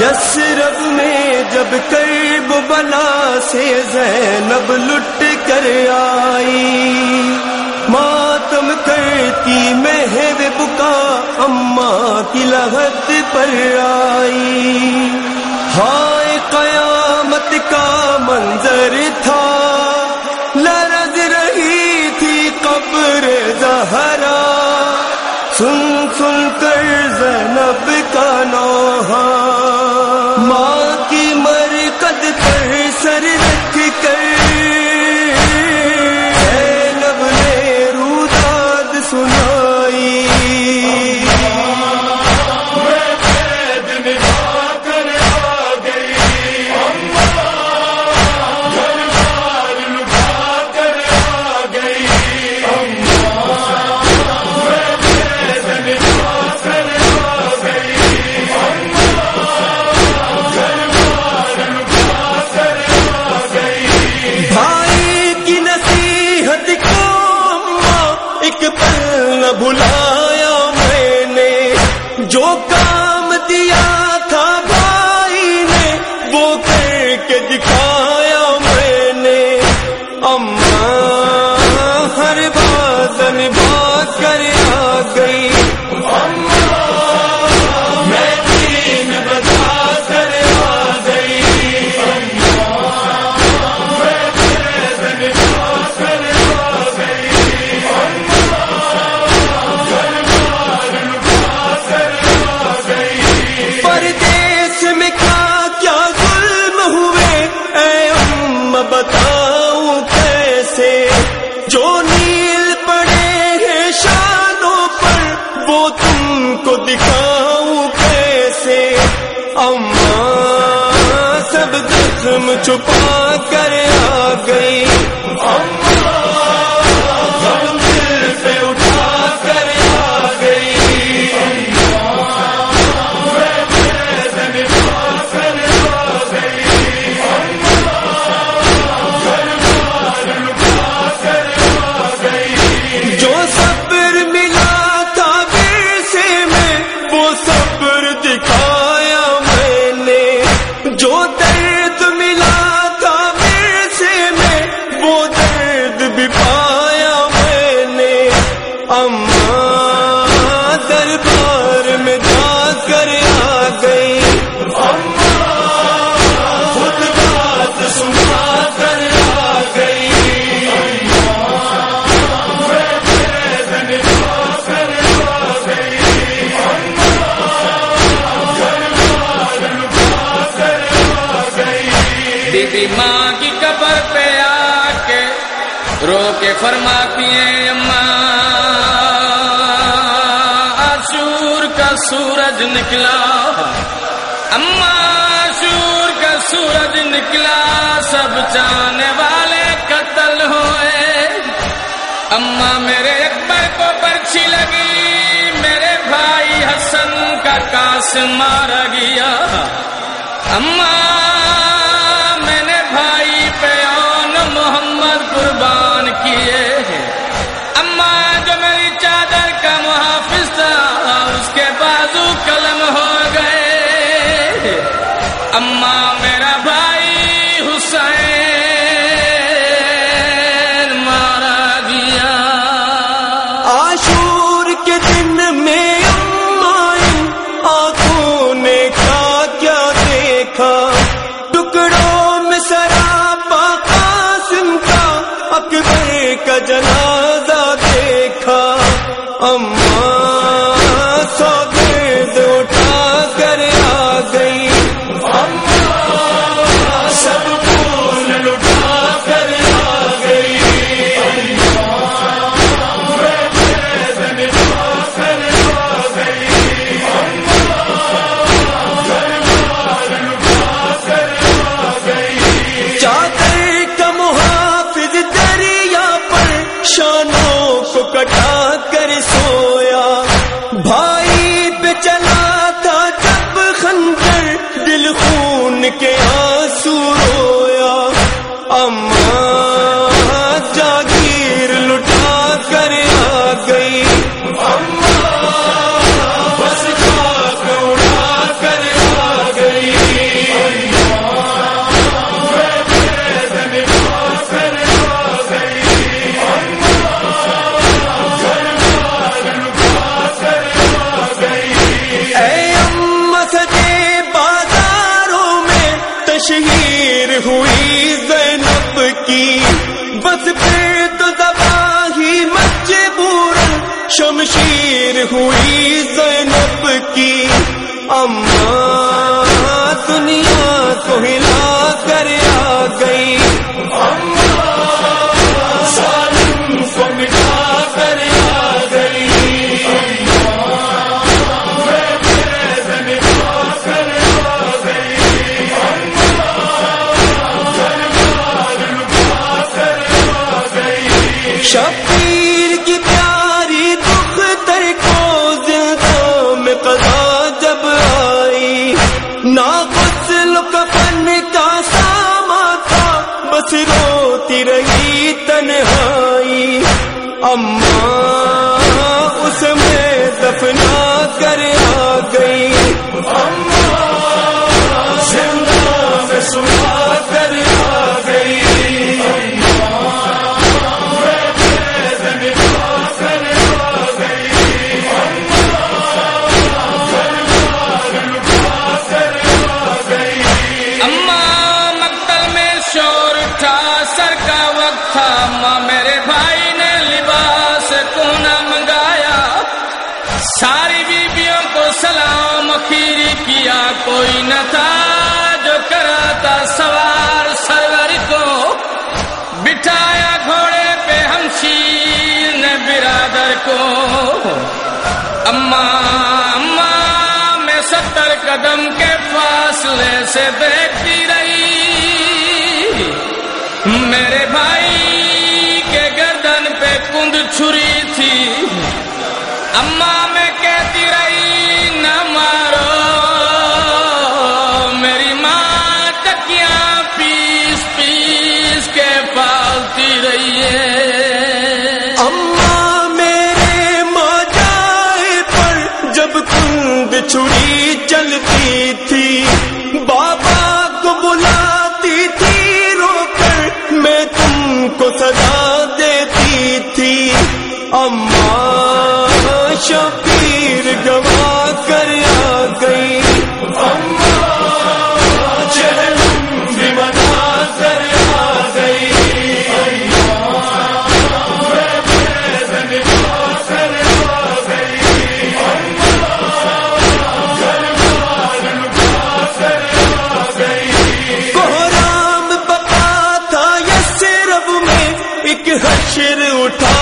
یسرب میں جب کرب بلا سے زینب لٹ کر آئی، ماتم کرتی محب بکا اماں کی لہت پر آئی۔ ہائے قیامت کا منظر تھا جو کام دیا تھا بھائی نے وہ کر کے دکھا کرے فرماتی ہیں اماں آشور کا سورج نکلا۔ اماں آشور کا سورج نکلا، سب جانے والے قتل ہوئے۔ اماں میرے اکبر کو پرچی لگی، میرے بھائی حسن کا کاس مارا گیا بھائی حسین مارا گیا۔ آشور کے دن میں آنکھوں نے کیا کیا دیکھا؟ ٹکڑوں میں سراپا قاسم کا اکبر کا جنا اے امت بازاروں میں تشہیر ہوئی زینب کی۔ بس پھر تو دبا ہی مجبور شمشیر ہوئی۔ روتی رہی تنہائی اماں اس میں دفنا کر کیا کوئی نہ تھا جو کراتا سوار سرور کو۔ بٹھایا گھوڑے پہ ہمشیر نے برادر کو۔ اماں اماں میں ستر قدم کے فاصلے سے دیکھتی رہی۔ میرے بھائی کے گردن پہ کند چھری تھی۔ اماں میں کہتی رہی اٹھا